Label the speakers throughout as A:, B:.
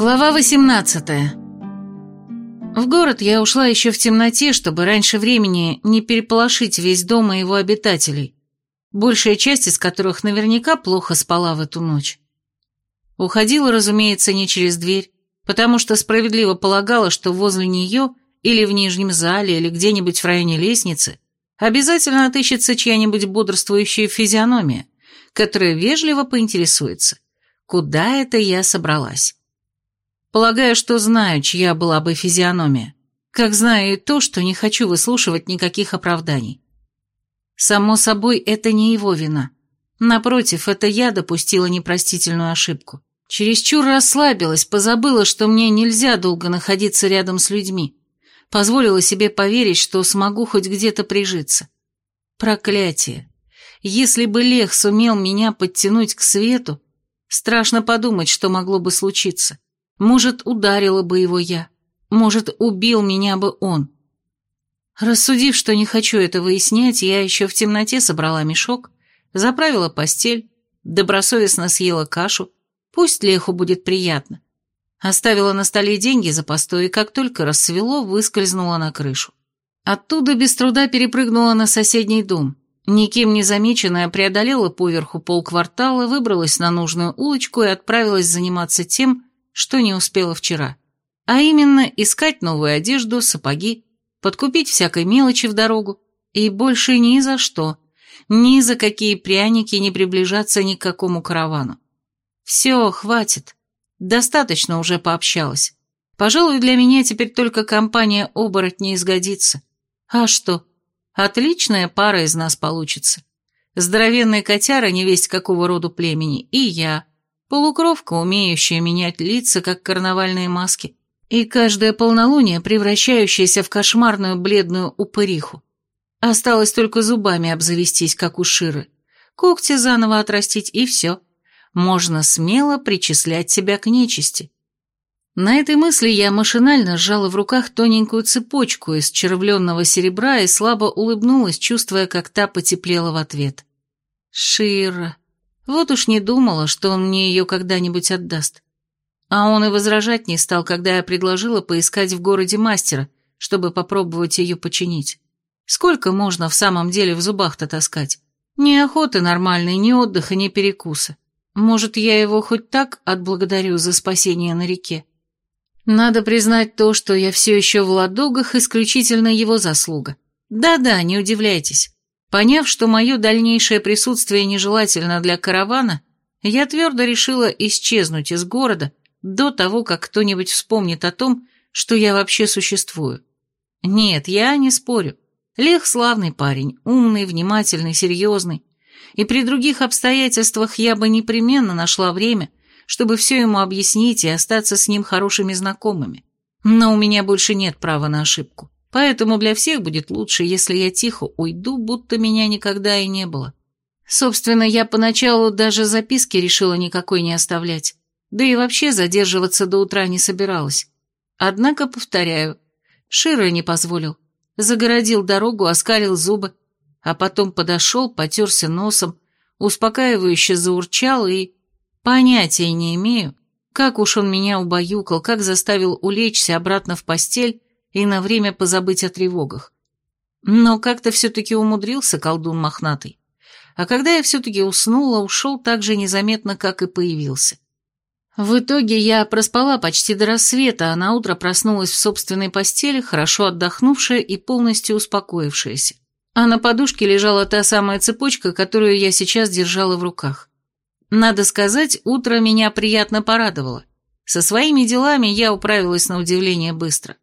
A: Глава 18 В город я ушла еще в темноте, чтобы раньше времени не переполошить весь дом и его обитателей, большая часть из которых наверняка плохо спала в эту ночь. Уходила, разумеется, не через дверь, потому что справедливо полагала, что возле нее или в нижнем зале, или где-нибудь в районе лестницы обязательно отыщется чья-нибудь бодрствующая физиономия, которая вежливо поинтересуется, куда это я собралась. Полагаю, что знаю, чья была бы физиономия, как знаю и то, что не хочу выслушивать никаких оправданий. Само собой, это не его вина. Напротив, это я допустила непростительную ошибку. Чересчур расслабилась, позабыла, что мне нельзя долго находиться рядом с людьми. Позволила себе поверить, что смогу хоть где-то прижиться. Проклятие. Если бы Лех сумел меня подтянуть к свету, страшно подумать, что могло бы случиться. Может, ударила бы его я. Может, убил меня бы он. Рассудив, что не хочу это выяснять, я еще в темноте собрала мешок, заправила постель, добросовестно съела кашу, пусть Леху будет приятно. Оставила на столе деньги за постой, и как только рассвело, выскользнула на крышу. Оттуда без труда перепрыгнула на соседний дом. Никем не замеченная преодолела поверху полквартала, выбралась на нужную улочку и отправилась заниматься тем, что не успела вчера. А именно, искать новую одежду, сапоги, подкупить всякой мелочи в дорогу. И больше ни за что, ни за какие пряники не приближаться ни к какому каравану. Все, хватит. Достаточно уже пообщалась. Пожалуй, для меня теперь только компания оборотней изгодится. А что? Отличная пара из нас получится. Здоровенный котяра, невесть какого роду племени, и я, Полукровка, умеющая менять лица, как карнавальные маски, и каждое полнолуние превращающаяся в кошмарную бледную упыриху. Осталось только зубами обзавестись, как у Ширы, когти заново отрастить, и все. Можно смело причислять себя к нечисти. На этой мысли я машинально сжала в руках тоненькую цепочку из червленного серебра и слабо улыбнулась, чувствуя, как та потеплела в ответ. «Шира, вот уж не думала, что он мне ее когда-нибудь отдаст. А он и возражать не стал, когда я предложила поискать в городе мастера, чтобы попробовать ее починить. Сколько можно в самом деле в зубах-то таскать? Ни охоты нормальной, ни отдыха, ни перекуса. Может, я его хоть так отблагодарю за спасение на реке? Надо признать то, что я все еще в ладогах, исключительно его заслуга. Да-да, не удивляйтесь. Поняв, что мое дальнейшее присутствие нежелательно для каравана, я твердо решила исчезнуть из города до того, как кто-нибудь вспомнит о том, что я вообще существую. Нет, я не спорю. Лех славный парень, умный, внимательный, серьезный. И при других обстоятельствах я бы непременно нашла время, чтобы все ему объяснить и остаться с ним хорошими знакомыми. Но у меня больше нет права на ошибку. Поэтому для всех будет лучше, если я тихо уйду, будто меня никогда и не было. Собственно, я поначалу даже записки решила никакой не оставлять. Да и вообще задерживаться до утра не собиралась. Однако, повторяю, Шира не позволил. Загородил дорогу, оскалил зубы, а потом подошел, потерся носом, успокаивающе заурчал и... Понятия не имею, как уж он меня убаюкал, как заставил улечься обратно в постель и на время позабыть о тревогах. Но как-то все-таки умудрился колдун мохнатый. А когда я все-таки уснула, ушел так же незаметно, как и появился. В итоге я проспала почти до рассвета, а на утро проснулась в собственной постели, хорошо отдохнувшая и полностью успокоившаяся. А на подушке лежала та самая цепочка, которую я сейчас держала в руках. Надо сказать, утро меня приятно порадовало. Со своими делами я управилась на удивление быстро.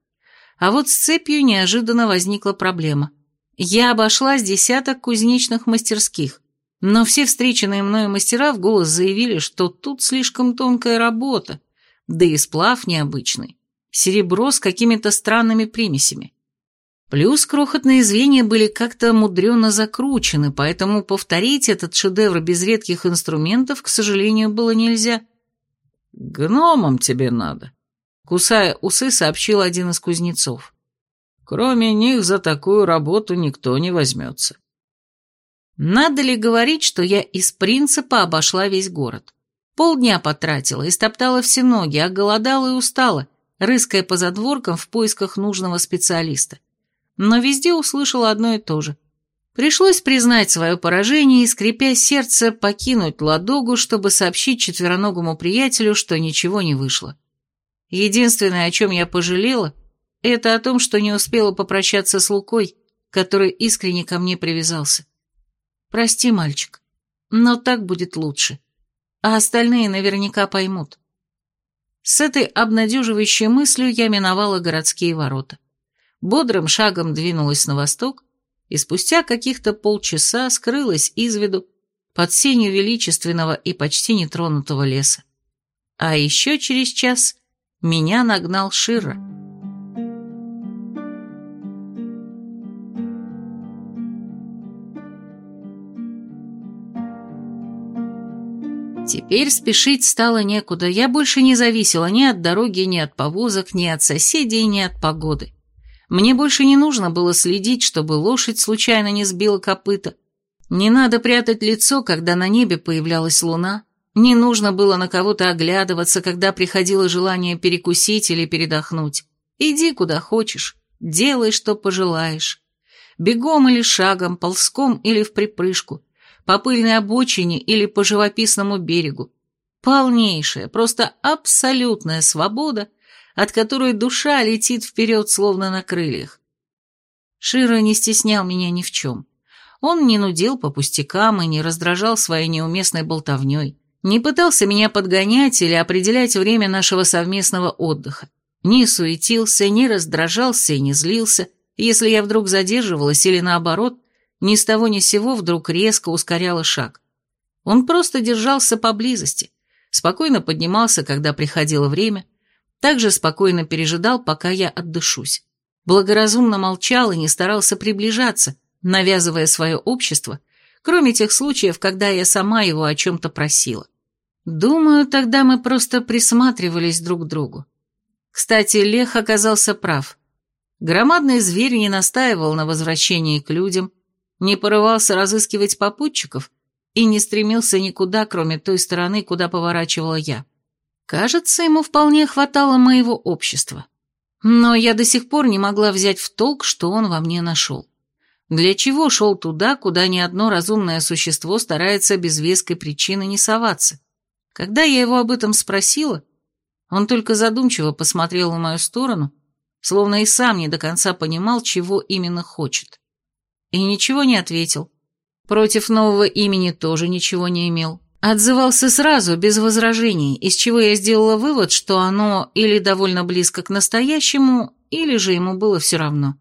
A: А вот с цепью неожиданно возникла проблема. Я обошла с десяток кузнечных мастерских, но все встреченные мною мастера в голос заявили, что тут слишком тонкая работа, да и сплав необычный, серебро с какими-то странными примесями. Плюс крохотные звенья были как-то мудрено закручены, поэтому повторить этот шедевр без редких инструментов, к сожалению, было нельзя. «Гномам тебе надо», Кусая усы, сообщил один из кузнецов. Кроме них за такую работу никто не возьмется. Надо ли говорить, что я из принципа обошла весь город? Полдня потратила, истоптала все ноги, оголодала и устала, рыская по задворкам в поисках нужного специалиста. Но везде услышала одно и то же. Пришлось признать свое поражение и, скрипя сердце, покинуть Ладогу, чтобы сообщить четвероногому приятелю, что ничего не вышло. Единственное, о чем я пожалела, это о том, что не успела попрощаться с Лукой, который искренне ко мне привязался. Прости, мальчик, но так будет лучше, а остальные наверняка поймут. С этой обнадеживающей мыслью я миновала городские ворота. Бодрым шагом двинулась на восток, и спустя каких-то полчаса скрылась из виду под сенью величественного и почти нетронутого леса. А еще через час меня нагнал Шира. Теперь спешить стало некуда, я больше не зависела ни от дороги, ни от повозок, ни от соседей, ни от погоды. Мне больше не нужно было следить, чтобы лошадь случайно не сбила копыта. Не надо прятать лицо, когда на небе появлялась луна. Не нужно было на кого-то оглядываться, когда приходило желание перекусить или передохнуть. Иди куда хочешь, делай, что пожелаешь. Бегом или шагом, ползком или в припрыжку, по пыльной обочине или по живописному берегу. Полнейшая, просто абсолютная свобода, от которой душа летит вперед, словно на крыльях. Шира не стеснял меня ни в чем. Он не нудил по пустякам и не раздражал своей неуместной болтовней, не пытался меня подгонять или определять время нашего совместного отдыха, не суетился, не раздражался и не злился, если я вдруг задерживалась или наоборот, ни с того ни сего вдруг резко ускоряла шаг. Он просто держался поблизости, спокойно поднимался, когда приходило время, также спокойно пережидал, пока я отдышусь. Благоразумно молчал и не старался приближаться, навязывая свое общество, кроме тех случаев, когда я сама его о чем-то просила. Думаю, тогда мы просто присматривались друг к другу. Кстати, Лех оказался прав. Громадный зверь не настаивал на возвращении к людям, не порывался разыскивать попутчиков и не стремился никуда, кроме той стороны, куда поворачивала я. Кажется, ему вполне хватало моего общества. Но я до сих пор не могла взять в толк, что он во мне нашел. Для чего шел туда, куда ни одно разумное существо старается без веской причины не соваться? Когда я его об этом спросила, он только задумчиво посмотрел в мою сторону, словно и сам не до конца понимал, чего именно хочет. И ничего не ответил. Против нового имени тоже ничего не имел. Отзывался сразу, без возражений, из чего я сделала вывод, что оно или довольно близко к настоящему, или же ему было все равно.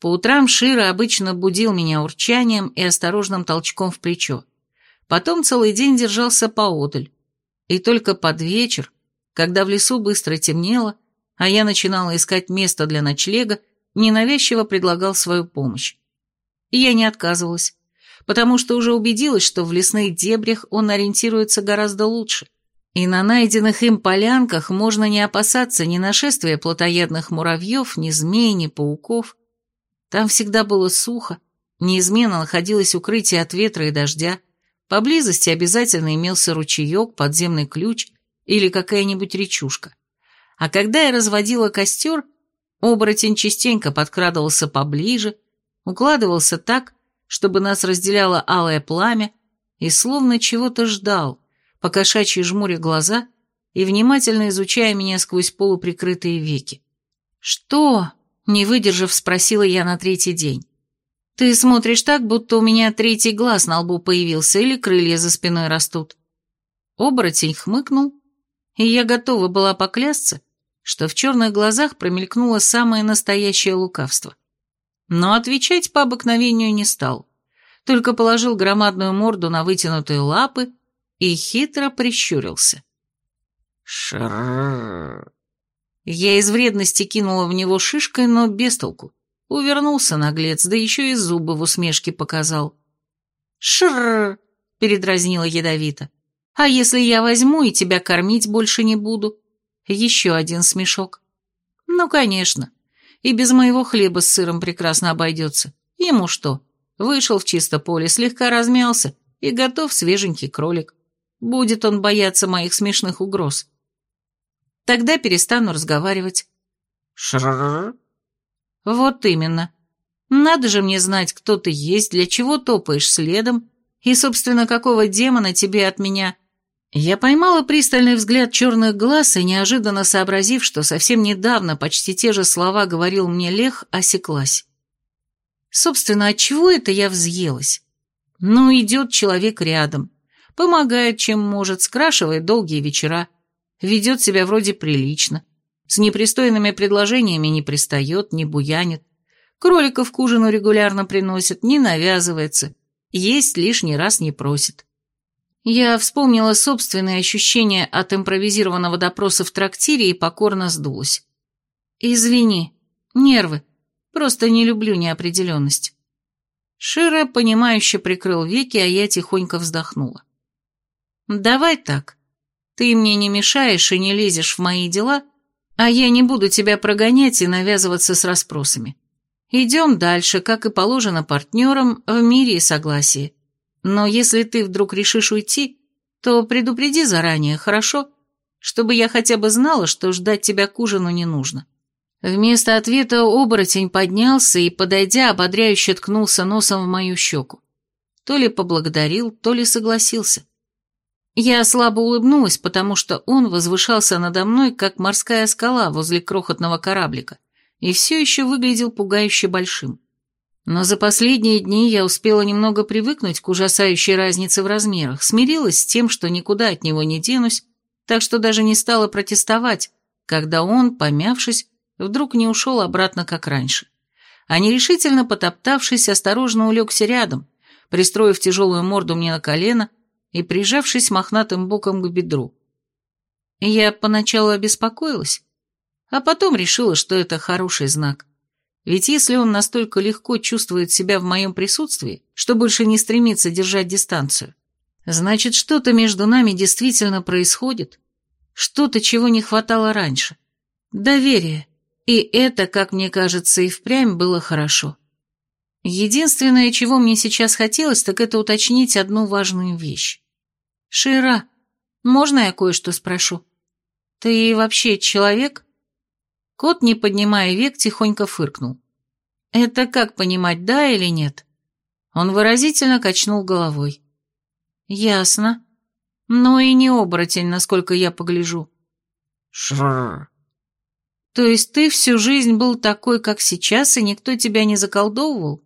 A: По утрам Шира обычно будил меня урчанием и осторожным толчком в плечо. Потом целый день держался поодаль. И только под вечер, когда в лесу быстро темнело, а я начинала искать место для ночлега, ненавязчиво предлагал свою помощь. И я не отказывалась потому что уже убедилась, что в лесных дебрях он ориентируется гораздо лучше. И на найденных им полянках можно не опасаться ни нашествия плотоядных муравьев, ни змей, ни пауков. Там всегда было сухо, неизменно находилось укрытие от ветра и дождя, поблизости обязательно имелся ручеек, подземный ключ или какая-нибудь речушка. А когда я разводила костер, оборотень частенько подкрадывался поближе, укладывался так, чтобы нас разделяло алое пламя, и словно чего-то ждал, покошачьи жмуря глаза и внимательно изучая меня сквозь полуприкрытые веки. «Что?» — не выдержав, спросила я на третий день. «Ты смотришь так, будто у меня третий глаз на лбу появился или крылья за спиной растут». Оборотень хмыкнул, и я готова была поклясться, что в черных глазах промелькнуло самое настоящее лукавство. Но отвечать по обыкновению не стал, только положил громадную морду на вытянутые лапы и хитро прищурился. Шрррр. Я из вредности кинула в него шишкой, но без толку. Увернулся наглец, да еще и зубы в усмешке показал. «Шрррр!» — передразнила ядовито. «А если я возьму и тебя кормить больше не буду?» Еще один смешок. «Ну, конечно и без моего хлеба с сыром прекрасно обойдется. Ему что? Вышел в чисто поле, слегка размялся и готов свеженький кролик. будет он бояться моих смешных угроз. Тогда перестану разговаривать.
B: Шрррр.
A: Вот именно. Надо же мне знать, кто ты есть, для чего топаешь следом, и, собственно, какого демона тебе от меня. Я поймала пристальный взгляд черных глаз и, неожиданно сообразив, что совсем недавно почти те же слова говорил мне Лех, осеклась. Собственно, от чего это я взъелась? Ну, идет человек рядом, помогает, чем может, скрашивает долгие вечера, ведет себя вроде прилично, с непристойными предложениями не пристает, не буянит, кроликов к ужину регулярно приносит, не навязывается, есть лишний раз не просит. Я вспомнила собственные ощущения от импровизированного допроса в трактире и покорно сдулась. «Извини, нервы, просто не люблю неопределенность». Шира, понимающе прикрыл веки, а я тихонько вздохнула. «Давай так. Ты мне не мешаешь и не лезешь в мои дела, а я не буду тебя прогонять и навязываться с расспросами. Идем дальше, как и положено партнерам, в мире и согласии. Но если ты вдруг решишь уйти, то предупреди заранее, хорошо? Чтобы я хотя бы знала, что ждать тебя к ужину не нужно». Вместо ответа оборотень поднялся и, подойдя, ободряюще ткнулся носом в мою щеку. То ли поблагодарил, то ли согласился. Я слабо улыбнулась, потому что он возвышался надо мной, как морская скала возле крохотного кораблика, и все еще выглядел пугающе большим. Но за последние дни я успела немного привыкнуть к ужасающей разнице в размерах, смирилась с тем, что никуда от него не денусь, так что даже не стала протестовать, когда он, помявшись, вдруг не ушел обратно, как раньше. А нерешительно потоптавшись, осторожно улегся рядом, пристроив тяжелую морду мне на колено и прижавшись мохнатым боком к бедру. Я поначалу обеспокоилась, а потом решила, что это хороший знак. Ведь если он настолько легко чувствует себя в моем присутствии, что больше не стремится держать дистанцию, значит, что-то между нами действительно происходит, что-то, чего не хватало раньше. Доверие. И это, как мне кажется, и впрямь было хорошо. Единственное, чего мне сейчас хотелось, так это уточнить одну важную вещь. «Шира, можно я кое-что спрошу? Ты вообще человек?» Кот, не поднимая век, тихонько фыркнул. «Это как понимать, да или нет?» Он выразительно качнул головой. «Ясно. Но и не оборотень, насколько я погляжу».
B: Шрррр.
A: «То есть ты всю жизнь был такой, как сейчас, и никто тебя не заколдовывал?»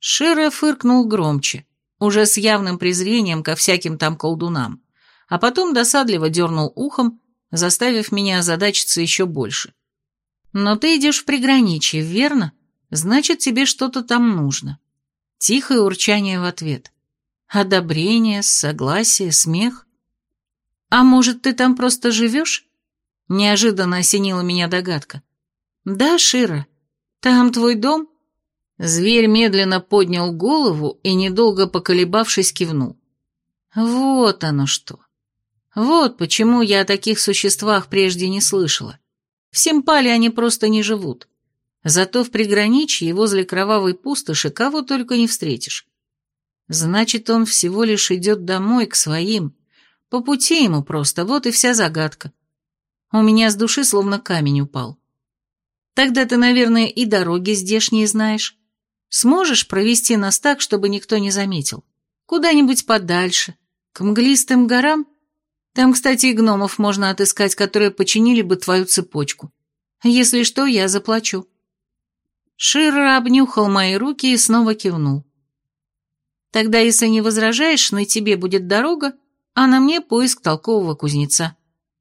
A: Шира фыркнул громче уже с явным презрением ко всяким там колдунам, а потом досадливо дернул ухом, заставив меня озадачиться еще больше. «Но ты идешь в приграничье, верно? Значит, тебе что-то там нужно». Тихое урчание в ответ. Одобрение, согласие, смех. «А может, ты там просто живешь?» Неожиданно осенила меня догадка. «Да, Шира, там твой дом?» Зверь медленно поднял голову и, недолго поколебавшись, кивнул. Вот оно что. Вот почему я о таких существах прежде не слышала. В Симпале они просто не живут. Зато в приграничье возле кровавой пустоши кого только не встретишь. Значит, он всего лишь идет домой к своим. По пути ему просто, вот и вся загадка. У меня с души словно камень упал. Тогда ты, наверное, и дороги здешние знаешь. Сможешь провести нас так, чтобы никто не заметил? Куда-нибудь подальше, к мглистым горам? Там, кстати, и гномов можно отыскать, которые починили бы твою цепочку. Если что, я заплачу». Широ обнюхал мои руки и снова кивнул. «Тогда, если не возражаешь, на тебе будет дорога, а на мне поиск толкового кузнеца.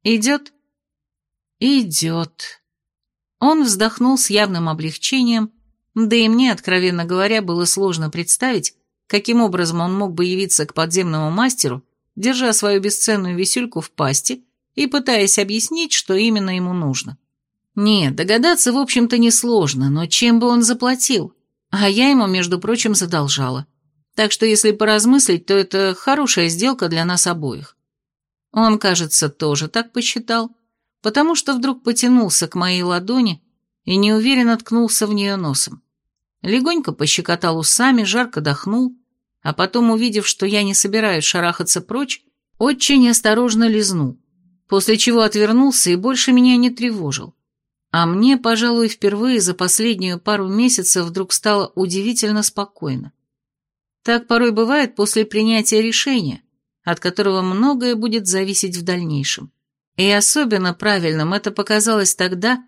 A: Идет?» «Идет». Он вздохнул с явным облегчением, да и мне, откровенно говоря, было сложно представить, каким образом он мог бы явиться к подземному мастеру, держа свою бесценную висюльку в пасти и пытаясь объяснить, что именно ему нужно. Нет, догадаться, в общем-то, несложно, но чем бы он заплатил? А я ему, между прочим, задолжала. Так что, если поразмыслить, то это хорошая сделка для нас обоих. Он, кажется, тоже так посчитал, потому что вдруг потянулся к моей ладони и неуверенно ткнулся в нее носом. Легонько пощекотал усами, жарко дохнул, а потом, увидев, что я не собираюсь шарахаться прочь, Очень осторожно лизнул, после чего отвернулся и больше меня не тревожил. А мне, пожалуй, впервые за последнюю пару месяцев вдруг стало удивительно спокойно. Так порой бывает после принятия решения, от которого многое будет зависеть в дальнейшем. И особенно правильным это показалось тогда,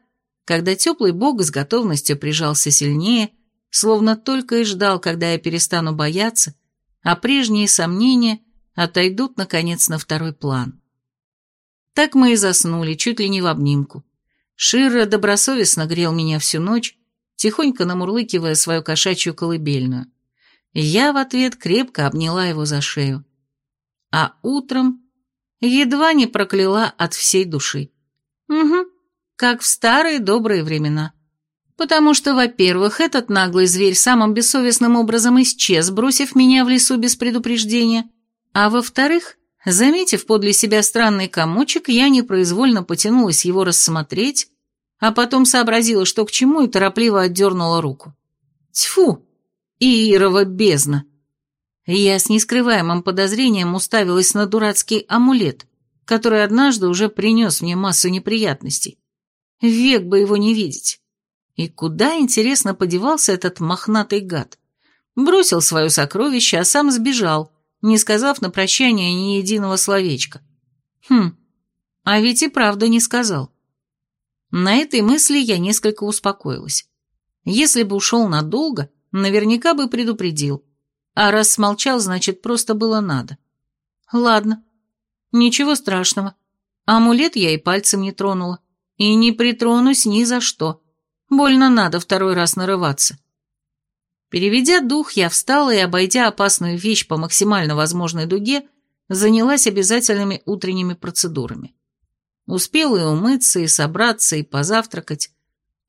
A: когда теплый бог с готовностью прижался сильнее, словно только и ждал, когда я перестану бояться, а прежние сомнения отойдут, наконец, на второй план. Так мы и заснули, чуть ли не в обнимку. Ширра добросовестно грел меня всю ночь, тихонько намурлыкивая свою кошачью колыбельную. Я в ответ крепко обняла его за шею. А утром едва не прокляла от всей души. Угу, как в старые добрые времена. Потому что, во-первых, этот наглый зверь самым бессовестным образом исчез, бросив меня в лесу без предупреждения, а во-вторых, заметив подле себя странный комочек, я непроизвольно потянулась его рассмотреть, а потом сообразила, что к чему, и торопливо отдернула руку. Тьфу! Иирова бездна! Я с нескрываемым подозрением уставилась на дурацкий амулет, который однажды уже принес мне массу неприятностей. Век бы его не видеть. И куда, интересно, подевался этот мохнатый гад? Бросил свое сокровище, а сам сбежал, не сказав на прощание ни единого словечка. Хм, а ведь и правда не сказал. На этой мысли я несколько успокоилась. Если бы ушел надолго, наверняка бы предупредил. А раз смолчал, значит, просто было надо. Ладно, ничего страшного. Амулет я и пальцем не тронула. И не притронусь ни за что. Больно надо второй раз нарываться. Переведя дух, я встала и, обойдя опасную вещь по максимально возможной дуге, занялась обязательными утренними процедурами. Успела и умыться, и собраться, и позавтракать,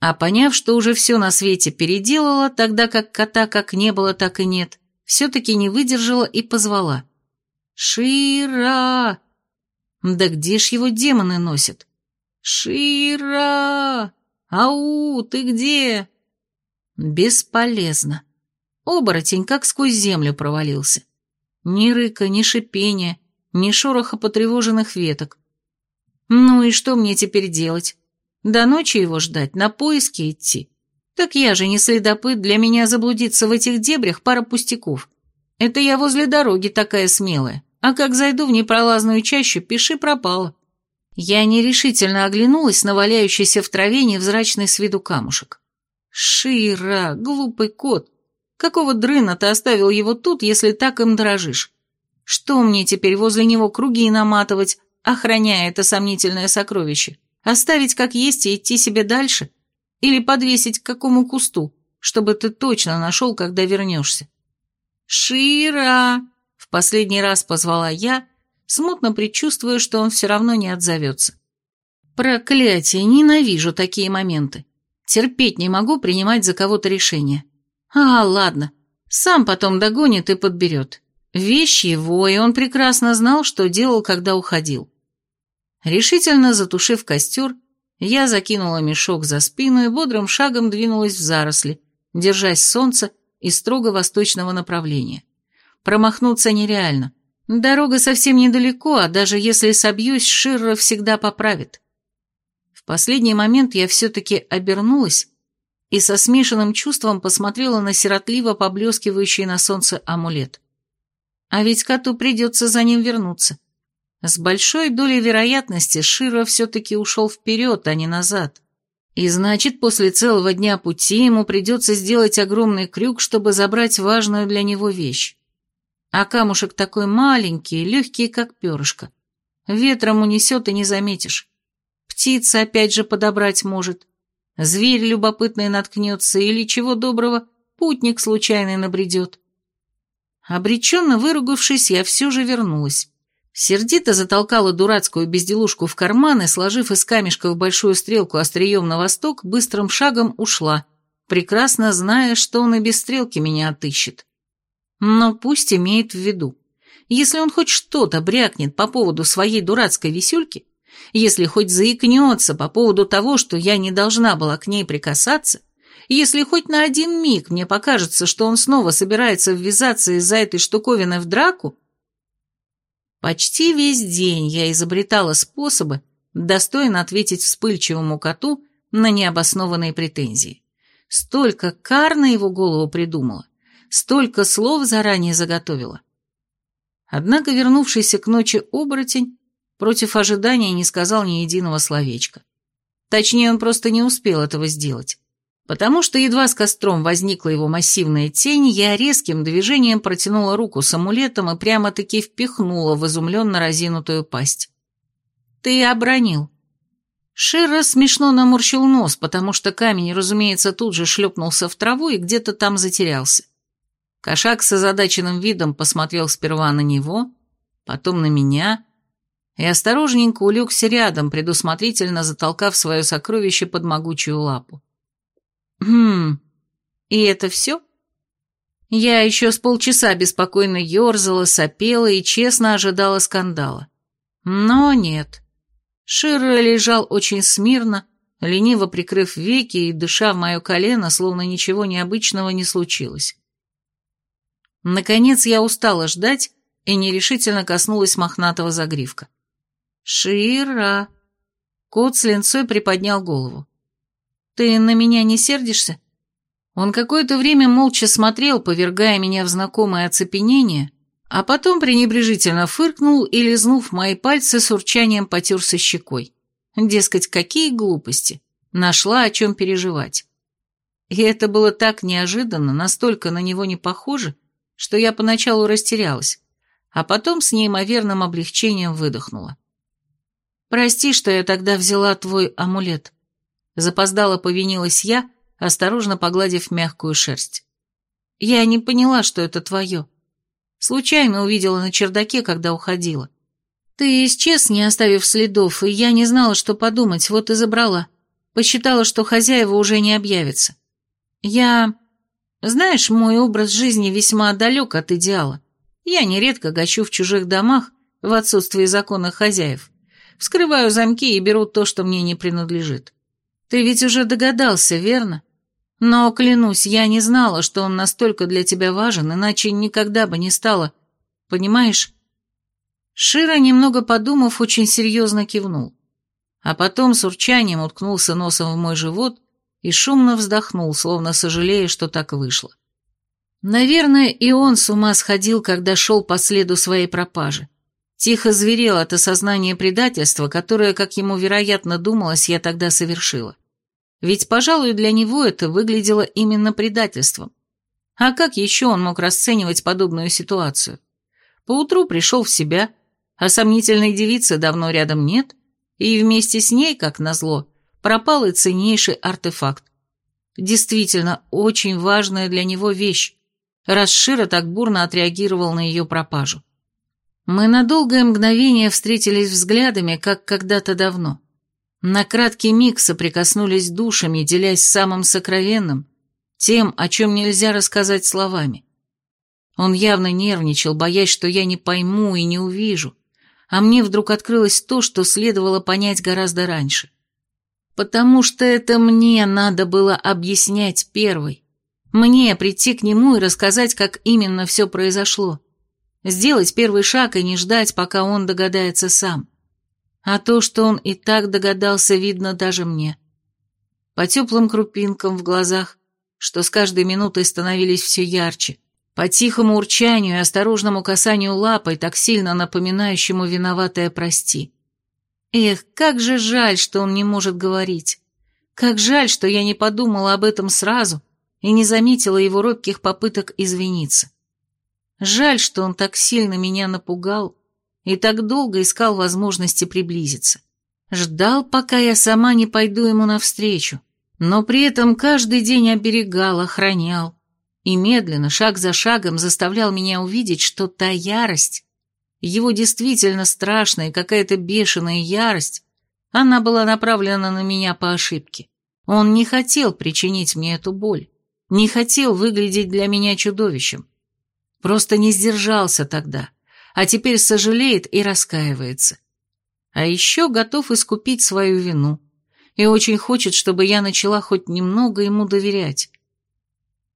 A: а поняв, что уже все на свете переделала, тогда как кота как не было, так и нет, все-таки не выдержала и позвала. «Шира!» Да где ж его демоны носят? «Шира! Ау, ты где?» Бесполезно. Оборотень как сквозь землю провалился. Ни рыка, ни шипения, ни шороха потревоженных веток. Ну и что мне теперь делать? До ночи его ждать, на поиски идти? Так я же не следопыт, для меня заблудиться в этих дебрях пара пустяков. Это я возле дороги такая смелая, а как зайду в непролазную чащу, пиши пропало. Я нерешительно оглянулась на валяющийся в траве невзрачный с виду камушек. Шира, глупый кот, Какого дрына ты оставил его тут, если так им дорожишь? Что мне теперь возле него круги наматывать, охраняя это сомнительное сокровище? Оставить как есть и идти себе дальше? Или подвесить к какому кусту, чтобы ты точно нашел, когда вернешься? «Шира!» — в последний раз позвала я, смутно предчувствуя, что он все равно не отзовется. Проклятие, ненавижу такие моменты. Терпеть не могу принимать за кого-то решение. А, ладно, сам потом догонит и подберет. Вещь его, и он прекрасно знал, что делал, когда уходил. Решительно затушив костер, я закинула мешок за спину и бодрым шагом двинулась в заросли, держась солнца и строго восточного направления. Промахнуться нереально. Дорога совсем недалеко, а даже если собьюсь, Ширра всегда поправит. В последний момент я все-таки обернулась и со смешанным чувством посмотрела на сиротливо поблескивающий на солнце амулет. А ведь коту придется за ним вернуться. С большой долей вероятности Шира все-таки ушел вперед, а не назад. И значит, после целого дня пути ему придется сделать огромный крюк, чтобы забрать важную для него вещь. А камушек такой маленький, легкий, как перышко. Ветром унесет и не заметишь. Птица опять же подобрать может. Зверь любопытный наткнется или, чего доброго, путник случайный набредет. Обреченно выругавшись, я все же вернулась. Сердито затолкала дурацкую безделушку в карман и, сложив из камешков большую стрелку острием на восток, быстрым шагом ушла, прекрасно зная, что он и без стрелки меня отыщет. Но пусть имеет в виду, если он хоть что-то брякнет по поводу своей дурацкой висюльки, если хоть заикнется по поводу того, что я не должна была к ней прикасаться, если хоть на один миг мне покажется, что он снова собирается ввязаться из-за этой штуковины в драку, Почти весь день я изобретала способы, достойно ответить вспыльчивому коту на необоснованные претензии. Столько кар на его голову придумала, столько слов заранее заготовила. Однако вернувшийся к ночи оборотень против ожидания не сказал ни единого словечка. Точнее, он просто не успел этого сделать. Потому что едва с костром возникла его массивная тень, я резким движением протянула руку с амулетом и прямо-таки впихнула в изумленно разинутую пасть. «Ты обронил». Шира смешно наморщил нос, потому что камень, разумеется, тут же шлепнулся в траву и где-то там затерялся. Кошак с озадаченным видом посмотрел сперва на него, потом на меня и осторожненько улегся рядом, предусмотрительно затолкав свое сокровище под могучую лапу. Хм, и это все? Я еще с полчаса беспокойно ерзала, сопела и честно ожидала скандала. Но нет. Ширра лежал очень смирно, лениво прикрыв веки и дыша в мое колено, словно ничего необычного не случилось. Наконец я устала ждать и нерешительно коснулась мохнатого загривка. «Шира!» Кот с линцой приподнял голову. «Ты на меня не сердишься?» Он какое-то время молча смотрел, повергая меня в знакомое оцепенение, а потом пренебрежительно фыркнул и, лизнув мои пальцы, с урчанием потерся щекой. Дескать, какие глупости. Нашла о чем переживать. И это было так неожиданно, настолько на него не похоже, что я поначалу растерялась, а потом с неимоверным облегчением выдохнула. «Прости, что я тогда взяла твой амулет», Запоздало повинилась я, осторожно погладив мягкую шерсть. Я не поняла, что это твое. Случайно увидела на чердаке, когда уходила. Ты исчез, не оставив следов, и я не знала, что подумать, вот и забрала. Посчитала, что хозяева уже не объявятся. Я... Знаешь, мой образ жизни весьма далек от идеала. Я нередко гощу в чужих домах в отсутствии законных хозяев. Вскрываю замки и беру то, что мне не принадлежит. Ты ведь уже догадался, верно? Но, клянусь, я не знала, что он настолько для тебя важен, иначе никогда бы не стала. Понимаешь? Шира, немного подумав, очень серьезно кивнул. А потом с урчанием уткнулся носом в мой живот и шумно вздохнул, словно сожалея, что так вышло. Наверное, и он с ума сходил, когда шел по следу своей пропажи. Тихо зверел от осознания предательства, которое, как ему вероятно думалось, я тогда совершила. Ведь, пожалуй, для него это выглядело именно предательством. А как еще он мог расценивать подобную ситуацию? Поутру пришел в себя, а сомнительной девицы давно рядом нет, и вместе с ней, как назло, пропал и ценнейший артефакт. Действительно, очень важная для него вещь, раз Шира так бурно отреагировал на ее пропажу. Мы на долгое мгновение встретились взглядами, как когда-то давно. На краткий миг соприкоснулись душами, делясь самым сокровенным, тем, о чем нельзя рассказать словами. Он явно нервничал, боясь, что я не пойму и не увижу, а мне вдруг открылось то, что следовало понять гораздо раньше. Потому что это мне надо было объяснять первой. Мне прийти к нему и рассказать, как именно все произошло. Сделать первый шаг и не ждать, пока он догадается сам. А то, что он и так догадался, видно даже мне. По теплым крупинкам в глазах, что с каждой минутой становились все ярче, по тихому урчанию и осторожному касанию лапой, так сильно напоминающему виноватое «прости». Эх, как же жаль, что он не может говорить. Как жаль, что я не подумала об этом сразу и не заметила его робких попыток извиниться. Жаль, что он так сильно меня напугал и так долго искал возможности приблизиться. Ждал, пока я сама не пойду ему навстречу, но при этом каждый день оберегал, охранял и медленно, шаг за шагом заставлял меня увидеть, что та ярость, его действительно страшная какая-то бешеная ярость, она была направлена на меня по ошибке. Он не хотел причинить мне эту боль, не хотел выглядеть для меня чудовищем. Просто не сдержался тогда, а теперь сожалеет и раскаивается. А еще готов искупить свою вину и очень хочет, чтобы я начала хоть немного ему доверять.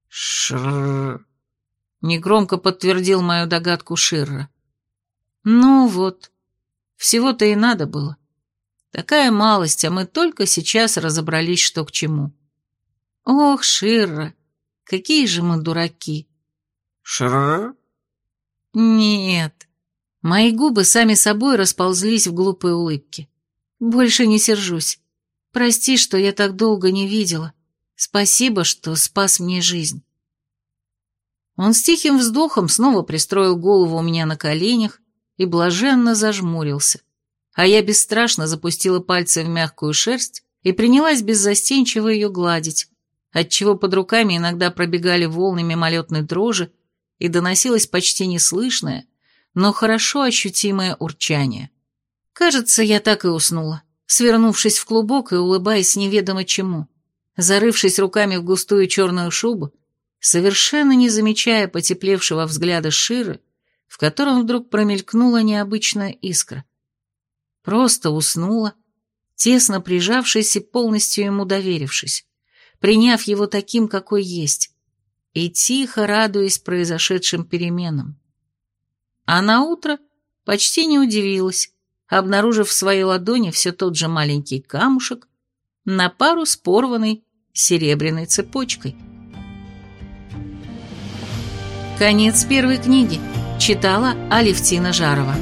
B: Шрррр.
A: Негромко подтвердил мою догадку Ширра. Ну вот, всего-то и надо было. Такая малость, а мы только сейчас разобрались, что к чему. Ох, Ширра, какие же мы дураки.
B: Шрррр.
A: Нет. Мои губы сами собой расползлись в глупые улыбки. Больше не сержусь. Прости, что я так долго не видела. Спасибо, что спас мне жизнь. Он с тихим вздохом снова пристроил голову у меня на коленях и блаженно зажмурился, а я бесстрашно запустила пальцы в мягкую шерсть и принялась беззастенчиво ее гладить, отчего под руками иногда пробегали волны мимолетной дрожи и доносилось почти неслышное, но хорошо ощутимое урчание. Кажется, я так и уснула, свернувшись в клубок и улыбаясь неведомо чему, зарывшись руками в густую черную шубу совершенно не замечая потеплевшего взгляда Ширы, в котором вдруг промелькнула необычная искра. Просто уснула, тесно прижавшись и полностью ему доверившись, приняв его таким, какой есть, и тихо радуясь произошедшим переменам. А на утро почти не удивилась, обнаружив в своей ладони все тот же маленький камушек на пару с порванной серебряной цепочкой. Конец первой книги. Читала Алевтина Жарова.